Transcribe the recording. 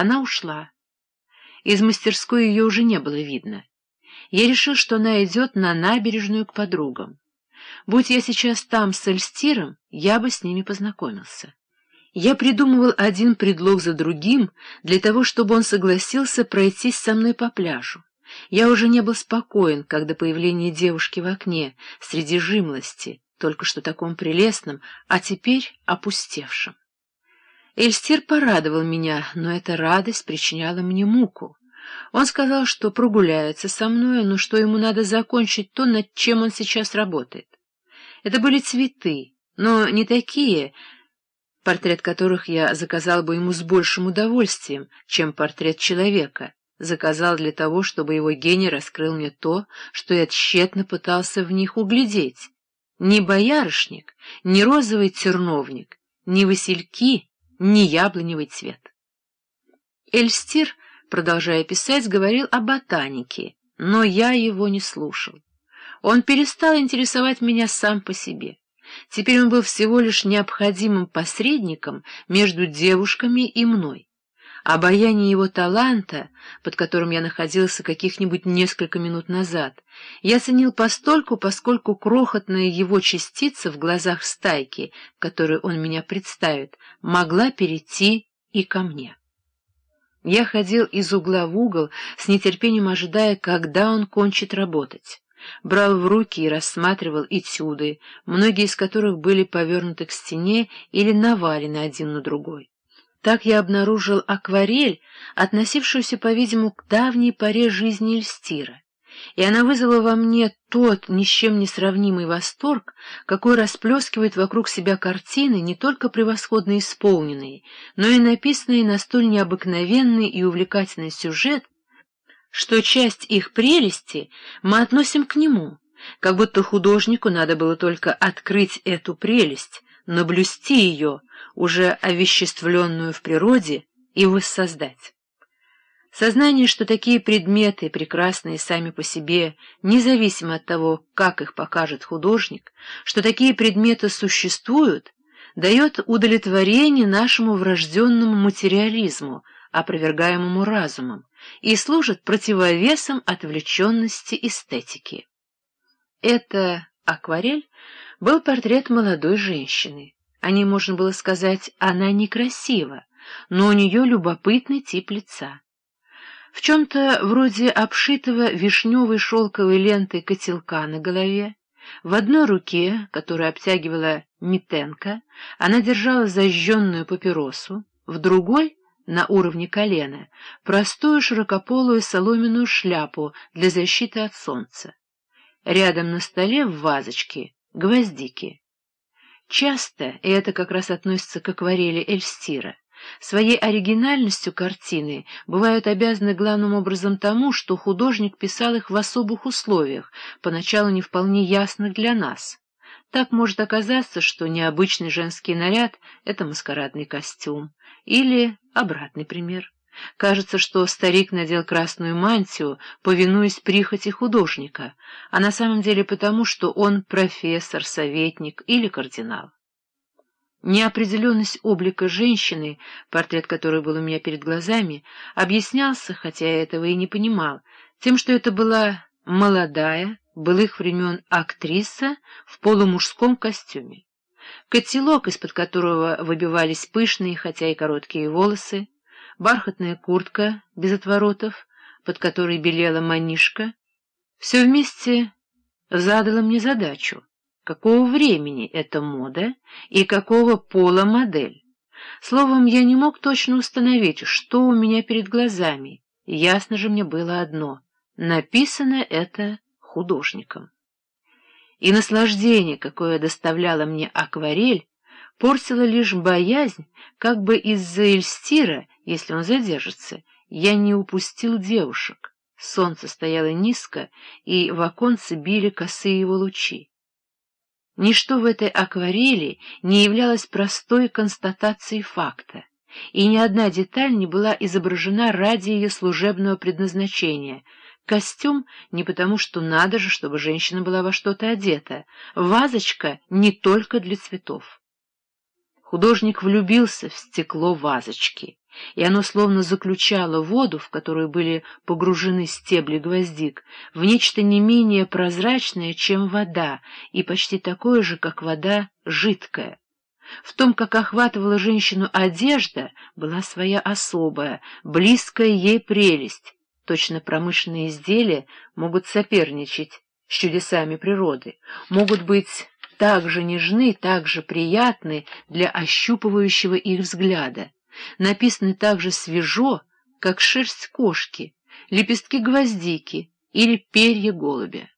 Она ушла. Из мастерской ее уже не было видно. Я решил, что она идет на набережную к подругам. Будь я сейчас там с Эльстиром, я бы с ними познакомился. Я придумывал один предлог за другим для того, чтобы он согласился пройтись со мной по пляжу. Я уже не был спокоен, когда появление девушки в окне, среди жимлости, только что таком прелестном, а теперь опустевшем. Эльстир порадовал меня, но эта радость причиняла мне муку. Он сказал, что прогуляется со мной, но что ему надо закончить то, над чем он сейчас работает. Это были цветы, но не такие, портрет которых я заказал бы ему с большим удовольствием, чем портрет человека, заказал для того, чтобы его гений раскрыл мне то, что я тщетно пытался в них углядеть. Ни боярышник, ни розовый терновник, ни васильки, ни яблоневый цвет. Эльстир, продолжая писать, говорил о ботанике, но я его не слушал. Он перестал интересовать меня сам по себе. Теперь он был всего лишь необходимым посредником между девушками и мной. Обаяние его таланта, под которым я находился каких-нибудь несколько минут назад, я ценил постольку, поскольку крохотная его частица в глазах стайки, которую он меня представит, могла перейти и ко мне. Я ходил из угла в угол, с нетерпением ожидая, когда он кончит работать брал в руки и рассматривал этюды, многие из которых были повернуты к стене или навалены один на другой. Так я обнаружил акварель, относившуюся, по-видимому, к давней поре жизни Эльстира, и она вызвала во мне тот ни с чем не сравнимый восторг, какой расплескивает вокруг себя картины, не только превосходно исполненные, но и написанные на столь необыкновенный и увлекательный сюжет, что часть их прелести мы относим к нему, как будто художнику надо было только открыть эту прелесть, наблюсти ее, уже овеществленную в природе, и воссоздать. Сознание, что такие предметы, прекрасные сами по себе, независимо от того, как их покажет художник, что такие предметы существуют, дает удовлетворение нашему врожденному материализму, опровергаемому разумом, и служит противовесом отвлеченности эстетики. Это акварель был портрет молодой женщины. О ней можно было сказать, она некрасива, но у нее любопытный тип лица. В чем-то вроде обшитого вишневой шелковой лентой котелка на голове, в одной руке, которая обтягивала митенка, она держала зажженную папиросу, в другой на уровне колена, простую широкополую соломенную шляпу для защиты от солнца. Рядом на столе в вазочке гвоздики. Часто, и это как раз относится к акварели Эльстира, своей оригинальностью картины бывают обязаны главным образом тому, что художник писал их в особых условиях, поначалу не вполне ясных для нас. Так может оказаться, что необычный женский наряд — это маскарадный костюм, или обратный пример. Кажется, что старик надел красную мантию, повинуясь прихоти художника, а на самом деле потому, что он профессор, советник или кардинал. Неопределенность облика женщины, портрет которой был у меня перед глазами, объяснялся, хотя я этого и не понимал, тем, что это была молодая, былых времен актриса в полумужском костюме. Котелок, из-под которого выбивались пышные, хотя и короткие волосы, бархатная куртка без отворотов, под которой белела манишка, все вместе задало мне задачу, какого времени эта мода и какого пола модель. Словом, я не мог точно установить, что у меня перед глазами, ясно же мне было одно — написано это художником. И наслаждение, какое доставляла мне акварель, портила лишь боязнь, как бы из-за Эльстира, если он задержится, я не упустил девушек. Солнце стояло низко, и в оконце били косые его лучи. Ничто в этой акварели не являлось простой констатацией факта, и ни одна деталь не была изображена ради ее служебного предназначения — Костюм не потому, что надо же, чтобы женщина была во что-то одета. Вазочка не только для цветов. Художник влюбился в стекло вазочки, и оно словно заключало воду, в которую были погружены стебли гвоздик, в нечто не менее прозрачное, чем вода, и почти такое же, как вода, жидкое. В том, как охватывала женщину одежда, была своя особая, близкая ей прелесть. Точно промышленные изделия могут соперничать с чудесами природы, могут быть так же нежны, так же приятны для ощупывающего их взгляда написаны так же свежо, как шерсть кошки, лепестки гвоздики или перья голубя.